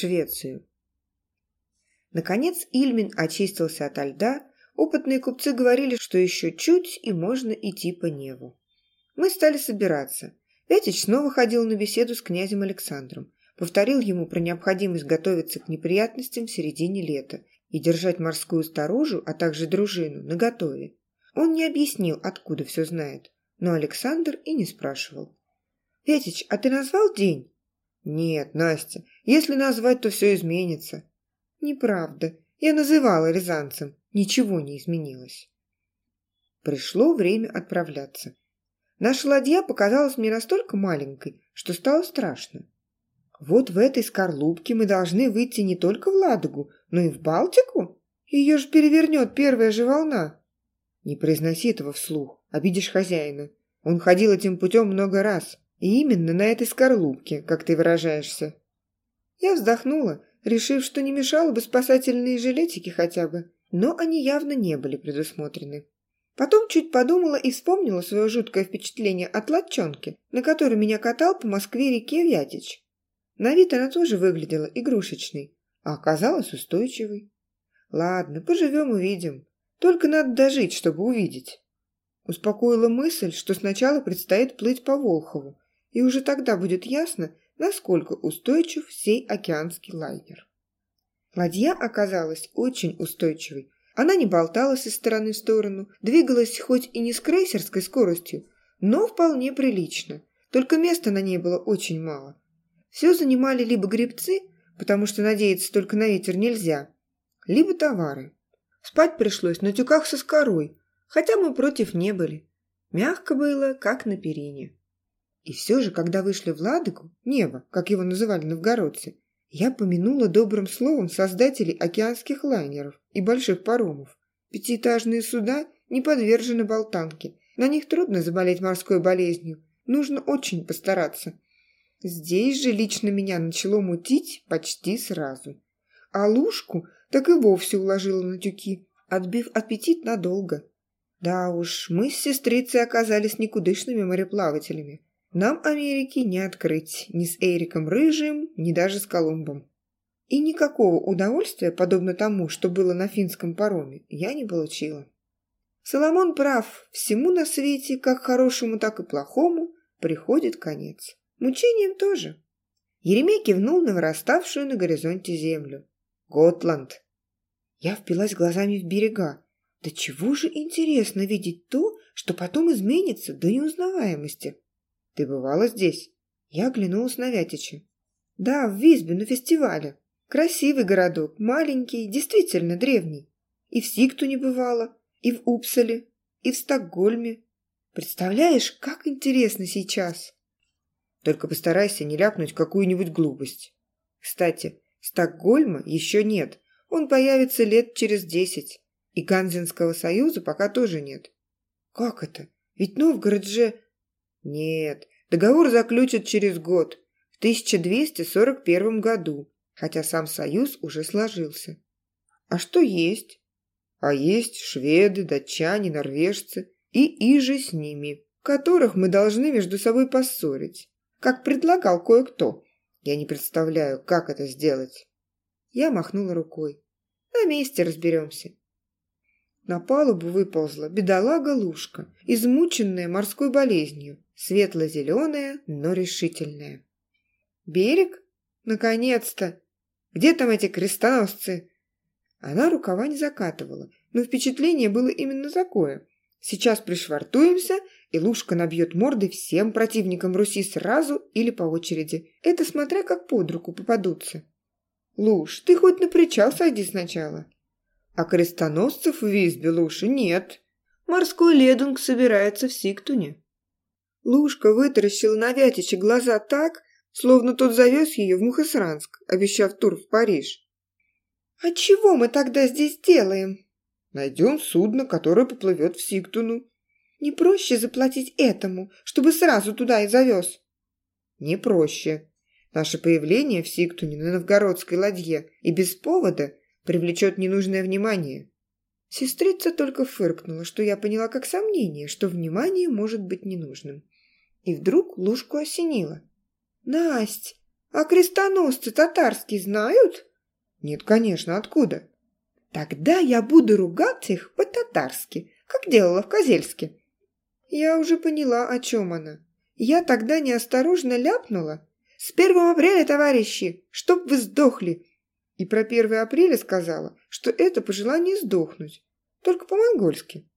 Швецию. Наконец Ильмин очистился ото льда. Опытные купцы говорили, что еще чуть и можно идти по Неву. Мы стали собираться. Вятич снова ходил на беседу с князем Александром. Повторил ему про необходимость готовиться к неприятностям в середине лета и держать морскую сторожу, а также дружину, наготове. Он не объяснил, откуда все знает, но Александр и не спрашивал. «Петич, а ты назвал день?» «Нет, Настя, если назвать, то все изменится». «Неправда. Я называла рязанцем. Ничего не изменилось». Пришло время отправляться. Наша ладья показалась мне настолько маленькой, что стало страшно. Вот в этой скорлупке мы должны выйти не только в Ладогу, но и в Балтику. Ее же перевернет первая же волна. Не произноси этого вслух, обидишь хозяина. Он ходил этим путем много раз, и именно на этой скорлупке, как ты выражаешься. Я вздохнула, решив, что не мешало бы спасательные жилетики хотя бы, но они явно не были предусмотрены. Потом чуть подумала и вспомнила свое жуткое впечатление от латчонки, на которой меня катал по Москве-реке Вятич. На вид она тоже выглядела игрушечной, а оказалась устойчивой. Ладно, поживем увидим. Только надо дожить, чтобы увидеть. Успокоила мысль, что сначала предстоит плыть по Волхову, и уже тогда будет ясно, насколько устойчив сей океанский лайнер. Ладья оказалась очень устойчивой. Она не болталась из стороны в сторону, двигалась хоть и не с крейсерской скоростью, но вполне прилично. Только места на ней было очень мало. Все занимали либо гребцы, потому что надеяться только на ветер нельзя, либо товары. Спать пришлось на тюках со скорой, хотя мы против не были. Мягко было, как на перине. И все же, когда вышли в Ладогу, небо, как его называли новгородцы, я помянула добрым словом создателей океанских лайнеров и больших паромов. Пятиэтажные суда не подвержены болтанке. На них трудно заболеть морской болезнью. Нужно очень постараться. Здесь же лично меня начало мутить почти сразу. А лужку так и вовсе уложила на тюки, отбив аппетит надолго. Да уж, мы с сестрицей оказались никудышными мореплавателями. Нам Америки не открыть ни с Эриком Рыжим, ни даже с Колумбом. И никакого удовольствия, подобно тому, что было на финском пароме, я не получила. Соломон прав, всему на свете, как хорошему, так и плохому, приходит конец. Мучением тоже. Еремей кивнул на выраставшую на горизонте землю. Готланд. Я впилась глазами в берега. Да чего же интересно видеть то, что потом изменится до неузнаваемости. Ты бывала здесь? Я оглянулась на Вятича. Да, в Висбе на фестивале. Красивый городок, маленький, действительно древний. И в Сикту не бывала, и в Упсале, и в Стокгольме. Представляешь, как интересно сейчас. Только постарайся не ляпнуть какую-нибудь глупость. Кстати, Стокгольма еще нет. Он появится лет через десять. И Ганзинского союза пока тоже нет. Как это? Ведь Новгород же... Нет, договор заключат через год, в 1241 году, хотя сам союз уже сложился. А что есть? А есть шведы, датчане, норвежцы и иже с ними, которых мы должны между собой поссорить, как предлагал кое-кто. Я не представляю, как это сделать. Я махнула рукой. На месте разберемся. На палубу выползла бедолага Лушка, измученная морской болезнью, светло-зеленая, но решительная. «Берег? Наконец-то! Где там эти крестоносцы?» Она рукава не закатывала, но впечатление было именно такое. Сейчас пришвартуемся и Лушка набьет морды всем противникам Руси сразу или по очереди. Это смотря как под руку попадутся. Луж, ты хоть на причал сойди сначала. А крестоносцев в Визбе, Луши, нет. Морской ледунг собирается в Сиктуне. Лушка вытаращила на Вятича глаза так, словно тот завез ее в Мухосранск, обещав тур в Париж. «А чего мы тогда здесь делаем?» «Найдем судно, которое поплывет в Сиктуну», не проще заплатить этому, чтобы сразу туда и завез? Не проще. Наше появление в Сиктуне на новгородской ладье и без повода привлечет ненужное внимание. Сестрица только фыркнула, что я поняла как сомнение, что внимание может быть ненужным. И вдруг лужку осенило. «Насть, А крестоносцы татарские знают? Нет, конечно, откуда? Тогда я буду ругать их по-татарски, как делала в Козельске. Я уже поняла, о чем она. Я тогда неосторожно ляпнула. «С первого апреля, товарищи, чтоб вы сдохли!» И про 1 апреля сказала, что это пожелание сдохнуть, только по-монгольски.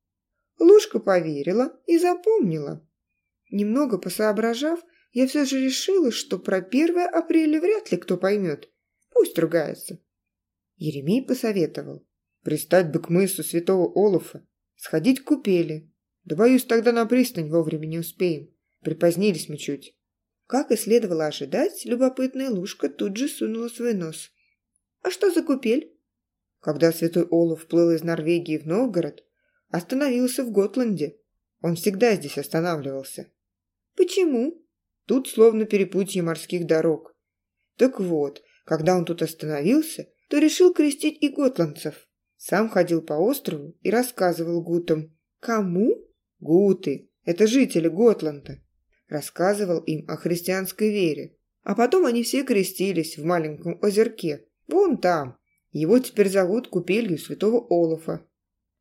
Лушка поверила и запомнила. Немного посоображав, я все же решила, что про 1 апреля вряд ли кто поймет. Пусть ругается. Еремей посоветовал. Пристать бы к мысу святого Олафа, сходить к купели. Да, боюсь, тогда на пристань вовремя не успеем. Припозднились мы чуть. Как и следовало ожидать, любопытная Лушка тут же сунула свой нос. «А что за купель?» Когда святой Олаф плыл из Норвегии в Новгород, остановился в Готланде. Он всегда здесь останавливался. «Почему?» Тут словно перепутье морских дорог. Так вот, когда он тут остановился, то решил крестить и готландцев. Сам ходил по острову и рассказывал гутам. «Кому?» «Гуты. Это жители Готланда». Рассказывал им о христианской вере. А потом они все крестились в маленьком озерке. Вон там. Его теперь зовут купелью святого Олафа.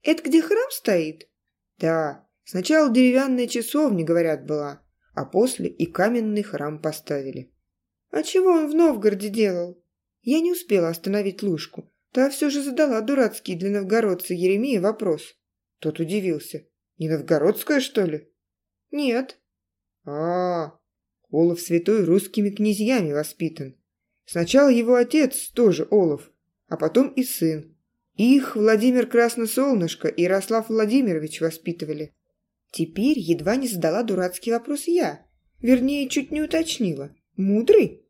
«Это где храм стоит?» «Да. Сначала деревянная часовня, говорят, была, а после и каменный храм поставили». «А чего он в Новгороде делал?» Я не успела остановить Лушку. Та все же задала дурацкий для новгородца Еремея вопрос. Тот удивился. «Не новгородская, что ли?» «Нет». А, -а, а Олаф Святой русскими князьями воспитан. Сначала его отец тоже Олаф, а потом и сын. Их Владимир Красносолнышко и Ярослав Владимирович воспитывали. Теперь едва не задала дурацкий вопрос я. Вернее, чуть не уточнила. Мудрый?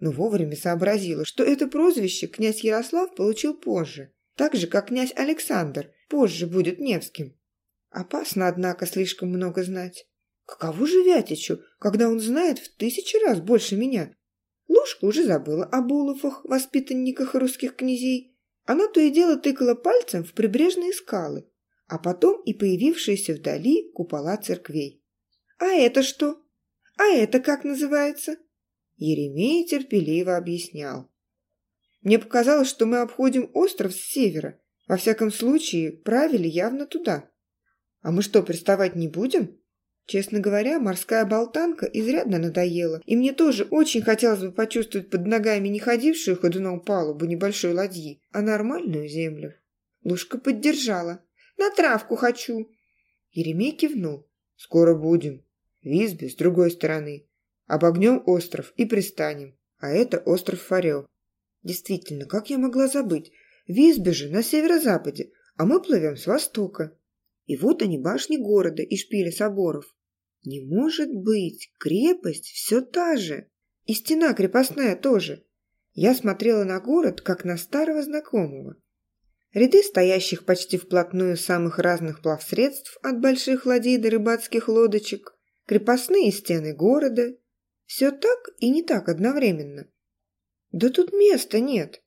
но вовремя сообразила, что это прозвище князь Ярослав получил позже, так же, как князь Александр позже будет Невским. Опасно, однако, слишком много знать. Каково же Вятичу, когда он знает в тысячи раз больше меня? Лушка уже забыла о Булофах, воспитанниках русских князей. Она то и дело тыкала пальцем в прибрежные скалы, а потом и появившиеся вдали купола церквей. «А это что? А это как называется?» Еремей терпеливо объяснял. «Мне показалось, что мы обходим остров с севера. Во всяком случае, правили явно туда. А мы что, приставать не будем?» Честно говоря, морская болтанка изрядно надоела, и мне тоже очень хотелось бы почувствовать под ногами не ходившую ходуном палубу небольшой ладьи, а нормальную землю. Лушка поддержала. «На травку хочу!» Еремей кивнул. «Скоро будем. В с другой стороны. Обогнем остров и пристанем. А это остров Фарел. Действительно, как я могла забыть? Висбе же на северо-западе, а мы плывем с востока. И вот они башни города и шпили соборов. Не может быть, крепость все та же. И стена крепостная тоже. Я смотрела на город, как на старого знакомого. Ряды стоящих почти вплотную самых разных плавсредств, от больших ладей до рыбацких лодочек, крепостные стены города – все так и не так одновременно. Да тут места нет.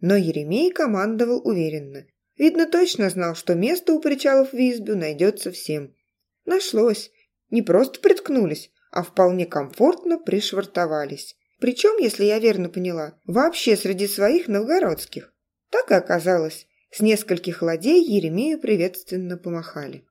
Но Еремей командовал уверенно. Видно, точно знал, что место у причалов в Визбю найдется всем. Нашлось. Не просто приткнулись, а вполне комфортно пришвартовались. Причем, если я верно поняла, вообще среди своих новгородских. Так и оказалось. С нескольких ладей Еремею приветственно помахали.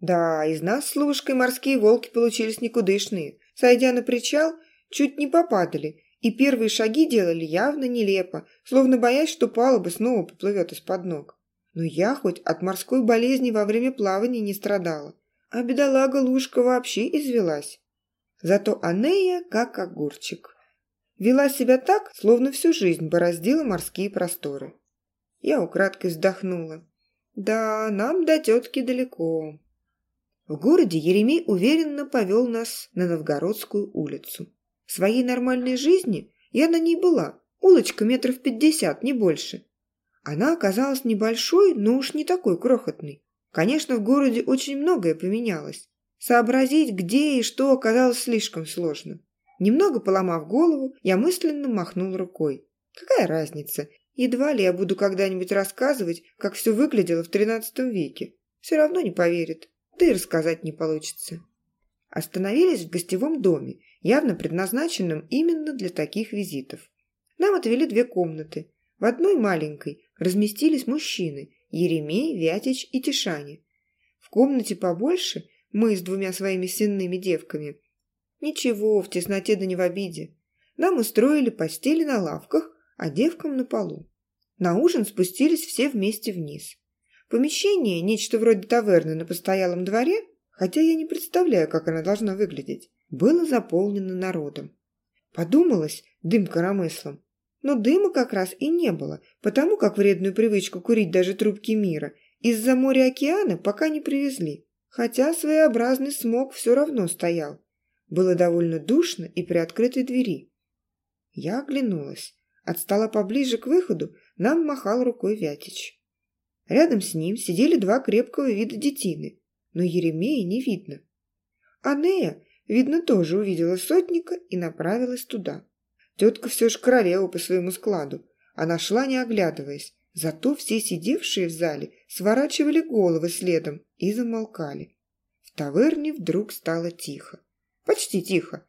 Да, из нас с Лужкой морские волки получились никудышные. Сойдя на причал, чуть не попадали, и первые шаги делали явно нелепо, словно боясь, что палуба снова поплывет из-под ног. Но я хоть от морской болезни во время плавания не страдала, а бедолага Лужка вообще извелась. Зато Анея как огурчик. Вела себя так, словно всю жизнь бороздила морские просторы. Я украдкой вздохнула. Да, нам до тетки далеко. В городе Еремей уверенно повел нас на Новгородскую улицу. В своей нормальной жизни я на ней была, улочка метров пятьдесят, не больше. Она оказалась небольшой, но уж не такой крохотной. Конечно, в городе очень многое поменялось. Сообразить, где и что, оказалось слишком сложно. Немного поломав голову, я мысленно махнул рукой. Какая разница? Едва ли я буду когда-нибудь рассказывать, как все выглядело в тринадцатом веке. Все равно не поверит да и рассказать не получится. Остановились в гостевом доме, явно предназначенным именно для таких визитов. Нам отвели две комнаты. В одной маленькой разместились мужчины – Еремей, Вятич и Тишане. В комнате побольше мы с двумя своими сенными девками. Ничего, в тесноте да не в обиде. Нам устроили постели на лавках, а девкам на полу. На ужин спустились все вместе вниз. Помещение, нечто вроде таверны на постоялом дворе, хотя я не представляю, как она должна выглядеть, было заполнено народом. Подумалось дым коромыслом. Но дыма как раз и не было, потому как вредную привычку курить даже трубки мира из-за моря-океана пока не привезли. Хотя своеобразный смог все равно стоял. Было довольно душно и при открытой двери. Я оглянулась. Отстала поближе к выходу, нам махал рукой Вятич. Рядом с ним сидели два крепкого вида детины, но Еремея не видно. Анея, видно, тоже увидела сотника и направилась туда. Тетка все же королева по своему складу. Она шла, не оглядываясь. Зато все сидевшие в зале сворачивали головы следом и замолкали. В таверне вдруг стало тихо. Почти тихо.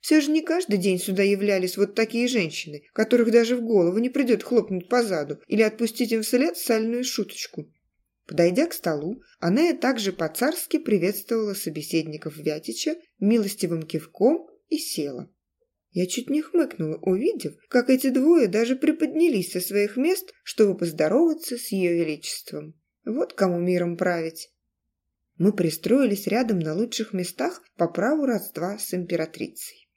Все же не каждый день сюда являлись вот такие женщины, которых даже в голову не придет хлопнуть по заду или отпустить им вслед сальную шуточку. Подойдя к столу, Аная также по-царски приветствовала собеседников Вятича милостивым кивком и села. Я чуть не хмыкнула, увидев, как эти двое даже приподнялись со своих мест, чтобы поздороваться с ее величеством. Вот кому миром править. Мы пристроились рядом на лучших местах по праву родства с императрицей.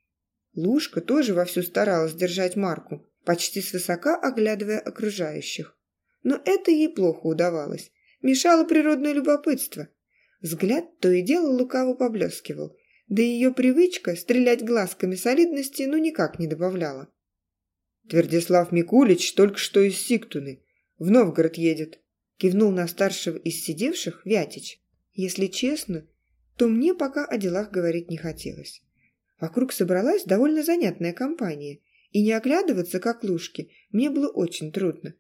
Лушка тоже вовсю старалась держать марку, почти свысока оглядывая окружающих. Но это ей плохо удавалось. Мешало природное любопытство. Взгляд то и дело лукаво поблескивал, да и ее привычка стрелять глазками солидности ну никак не добавляла. «Твердислав Микулич только что из Сиктуны. В Новгород едет», – кивнул на старшего из сидевших Вятич. Если честно, то мне пока о делах говорить не хотелось. Вокруг собралась довольно занятная компания, и не оглядываться, как лужки, мне было очень трудно.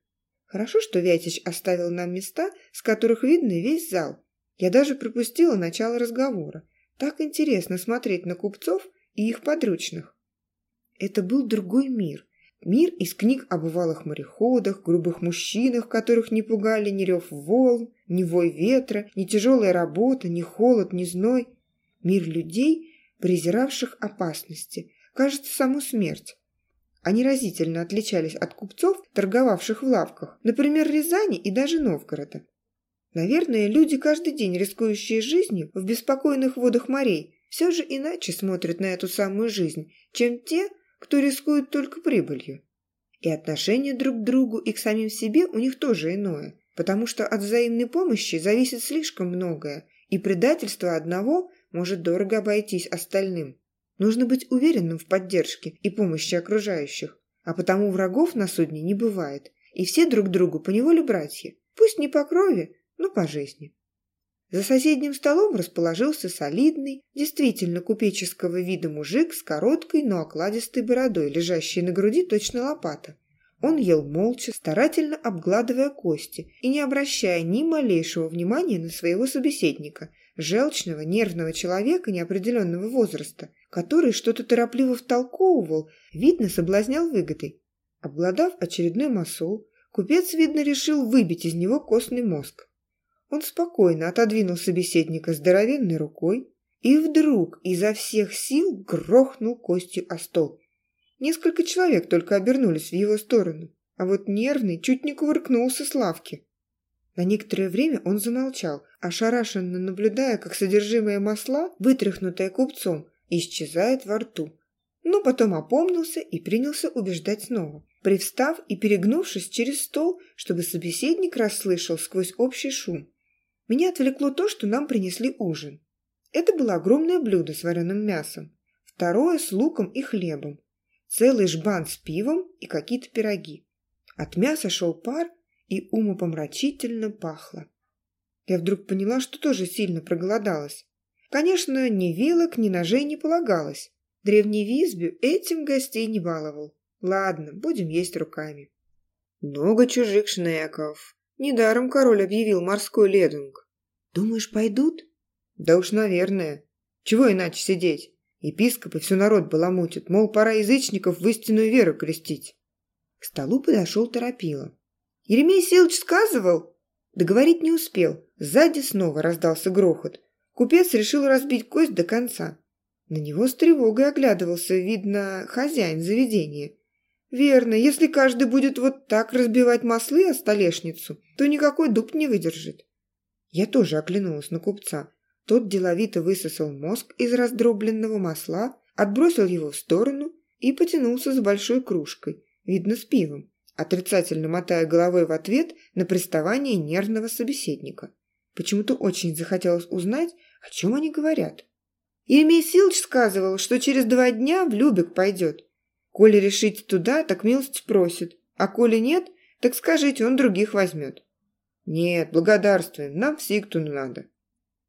Хорошо, что Вятич оставил нам места, с которых видно весь зал. Я даже пропустила начало разговора. Так интересно смотреть на купцов и их подручных. Это был другой мир. Мир из книг о бывалых мореходах, грубых мужчинах, которых не пугали ни рев волн, ни вой ветра, ни тяжелая работа, ни холод, ни зной. Мир людей, презиравших опасности, кажется, саму смерть. Они разительно отличались от купцов, торговавших в лавках, например, Рязани и даже Новгорода. Наверное, люди, каждый день рискующие жизнью в беспокойных водах морей, все же иначе смотрят на эту самую жизнь, чем те, кто рискует только прибылью. И отношение друг к другу и к самим себе у них тоже иное, потому что от взаимной помощи зависит слишком многое, и предательство одного может дорого обойтись остальным. Нужно быть уверенным в поддержке и помощи окружающих, а потому врагов на судне не бывает, и все друг другу поневоле братья, пусть не по крови, но по жизни. За соседним столом расположился солидный, действительно купеческого вида мужик с короткой, но окладистой бородой, лежащей на груди точно лопата. Он ел молча, старательно обгладывая кости и не обращая ни малейшего внимания на своего собеседника, желчного, нервного человека неопределенного возраста, который что-то торопливо втолковывал, видно, соблазнял выгодой. Обглодав очередной масол, купец, видно, решил выбить из него костный мозг. Он спокойно отодвинул собеседника здоровенной рукой и вдруг изо всех сил грохнул костью о стол. Несколько человек только обернулись в его сторону, а вот нервный чуть не кувыркнулся с лавки. На некоторое время он замолчал, ошарашенно наблюдая, как содержимое масла, вытряхнутое купцом, исчезает во рту. Но потом опомнился и принялся убеждать снова, привстав и перегнувшись через стол, чтобы собеседник расслышал сквозь общий шум. Меня отвлекло то, что нам принесли ужин. Это было огромное блюдо с вареным мясом, второе с луком и хлебом, целый жбан с пивом и какие-то пироги. От мяса шел пар и умопомрачительно пахло. Я вдруг поняла, что тоже сильно проголодалась. Конечно, ни вилок, ни ножей не полагалось. Древний Визбю этим гостей не баловал. Ладно, будем есть руками. Много чужих шнеков, Недаром король объявил морской ледунг. Думаешь, пойдут? Да уж, наверное. Чего иначе сидеть? Епископы всю народ баламутят, мол, пора язычников в истинную веру крестить. К столу подошел Торопила. Еремей Силыч сказывал? Договорить не успел. Сзади снова раздался грохот. Купец решил разбить кость до конца. На него с тревогой оглядывался, видно, хозяин заведения. Верно, если каждый будет вот так разбивать маслы о столешницу, то никакой дуб не выдержит. Я тоже оглянулась на купца. Тот деловито высосал мозг из раздробленного масла, отбросил его в сторону и потянулся за большой кружкой, видно, с пивом, отрицательно мотая головой в ответ на приставание нервного собеседника. Почему-то очень захотелось узнать, о чем они говорят. Еремей Силыч сказывал, что через два дня в Любек пойдет. Коли решите туда, так милость просит, а коли нет, так скажите, он других возьмет. Нет, благодарствуем, нам в Сиктуну надо.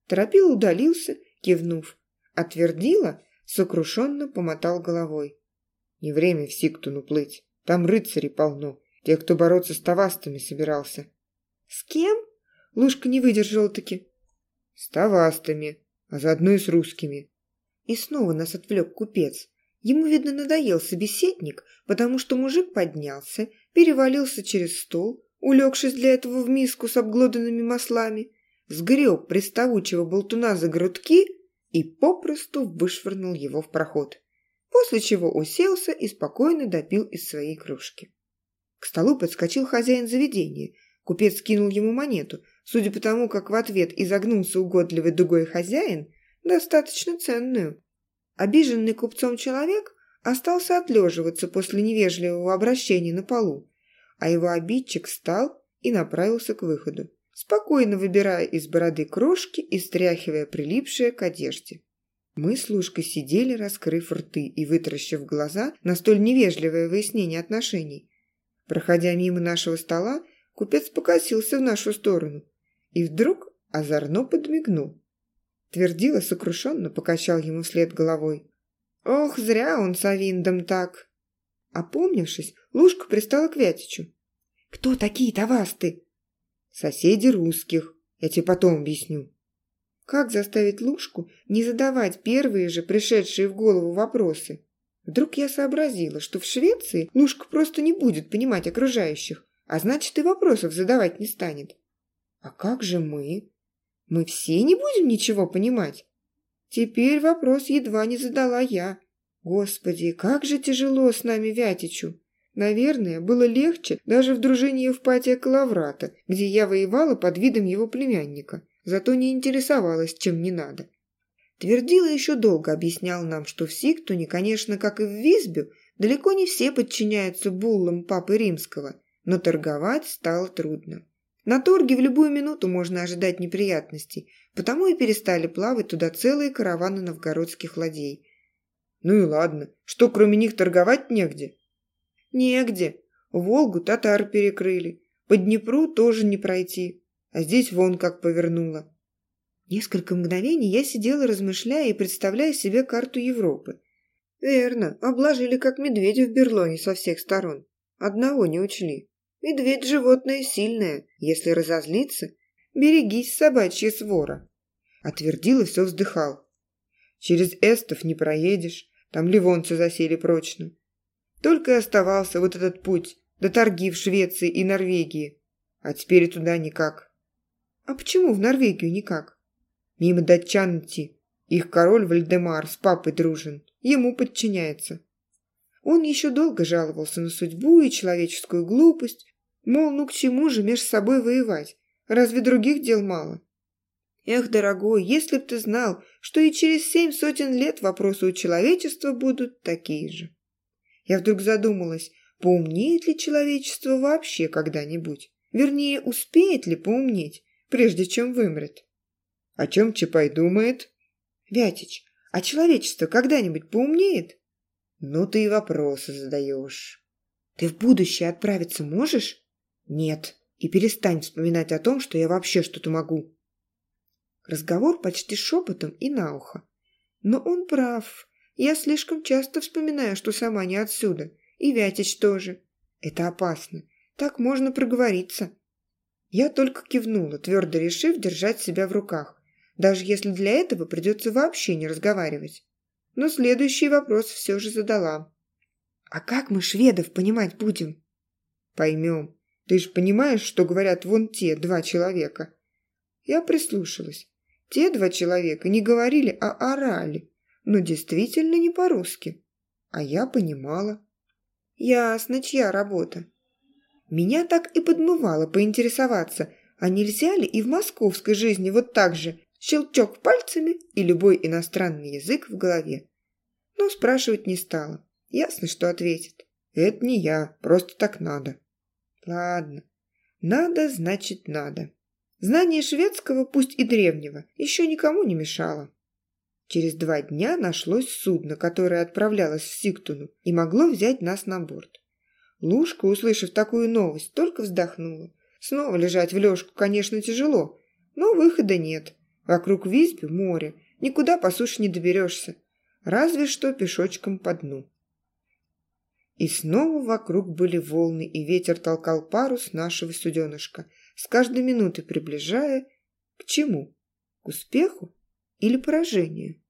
Торопил удалился, кивнув. Отвердила, сокрушенно помотал головой. Не время в Сиктуну плыть. Там рыцари полно, те, кто бороться с тавастами собирался. С кем? Лушка не выдержала-таки. С тавастами, а заодно и с русскими. И снова нас отвлек купец. Ему, видно, надоел собеседник, потому что мужик поднялся, перевалился через стол, улегшись для этого в миску с обглоданными маслами, сгреб приставучего болтуна за грудки и попросту вышвырнул его в проход, после чего уселся и спокойно допил из своей кружки. К столу подскочил хозяин заведения. Купец кинул ему монету. Судя по тому, как в ответ изогнулся угодливый дугой хозяин, достаточно ценную. Обиженный купцом человек остался отлеживаться после невежливого обращения на полу, а его обидчик встал и направился к выходу спокойно выбирая из бороды крошки и стряхивая прилипшее к одежде. Мы с Лужкой сидели, раскрыв рты и вытаращив глаза на столь невежливое выяснение отношений. Проходя мимо нашего стола, купец покосился в нашу сторону и вдруг озорно подмигнул. Твердила сокрушенно, покачал ему вслед головой. «Ох, зря он с Авиндом так!» Опомнившись, Лужка пристала к Вятичу. «Кто такие тавасты?» Соседи русских. Я тебе потом объясню. Как заставить Лушку не задавать первые же пришедшие в голову вопросы? Вдруг я сообразила, что в Швеции Лушка просто не будет понимать окружающих, а значит и вопросов задавать не станет. А как же мы? Мы все не будем ничего понимать? Теперь вопрос едва не задала я. Господи, как же тяжело с нами Вятичу. Наверное, было легче даже в дружине Евпатия Калаврата, где я воевала под видом его племянника, зато не интересовалась, чем не надо. Твердила еще долго объяснял нам, что в Сиктуне, конечно, как и в Визбю, далеко не все подчиняются буллам Папы Римского, но торговать стало трудно. На торге в любую минуту можно ожидать неприятностей, потому и перестали плавать туда целые караваны новгородских ладей. Ну и ладно, что кроме них торговать негде? Негде. Волгу татар перекрыли. По Днепру тоже не пройти. А здесь вон как повернуло. Несколько мгновений я сидела, размышляя и представляя себе карту Европы. Верно, обложили как медведя в берлоне со всех сторон. Одного не учли. Медведь – животное сильное. Если разозлиться, берегись, собачья свора. Отвердил все вздыхал. Через Эстов не проедешь, там ливонцы засели прочно. Только и оставался вот этот путь до торги в Швеции и Норвегии. А теперь и туда никак. А почему в Норвегию никак? Мимо датчан идти. Их король Вальдемар с папой дружен. Ему подчиняется. Он еще долго жаловался на судьбу и человеческую глупость. Мол, ну к чему же меж собой воевать? Разве других дел мало? Эх, дорогой, если б ты знал, что и через семь сотен лет вопросы у человечества будут такие же. Я вдруг задумалась, поумнеет ли человечество вообще когда-нибудь? Вернее, успеет ли поумнеть, прежде чем вымрет? О чем Чапай думает? Вятич, а человечество когда-нибудь поумнеет? Ну ты и вопросы задаешь. Ты в будущее отправиться можешь? Нет. И перестань вспоминать о том, что я вообще что-то могу. Разговор почти шепотом и на ухо. Но он прав. Я слишком часто вспоминаю, что сама не отсюда. И Вятич тоже. Это опасно. Так можно проговориться. Я только кивнула, твердо решив держать себя в руках, даже если для этого придется вообще не разговаривать. но следующий вопрос все же задала. «А как мы шведов понимать будем?» «Поймем. Ты же понимаешь, что говорят вон те два человека?» Я прислушалась. Те два человека не говорили, а орали, но действительно не по-русски. А я понимала. Ясно, чья работа. Меня так и подмывало поинтересоваться, а нельзя ли и в московской жизни вот так же щелчок пальцами и любой иностранный язык в голове. Но спрашивать не стала. Ясно, что ответит. Это не я, просто так надо. Ладно. Надо, значит, надо. Знание шведского, пусть и древнего, еще никому не мешало. Через два дня нашлось судно, которое отправлялось в Сиктуну и могло взять нас на борт. Лушка, услышав такую новость, только вздохнула. Снова лежать в лёжку, конечно, тяжело, но выхода нет. Вокруг Визби море, никуда по суше не доберешься, разве что пешочком по дну. И снова вокруг были волны, и ветер толкал парус нашего суденышка, с каждой минуты приближая к чему? К успеху или поражению?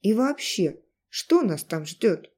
И вообще, что нас там ждет?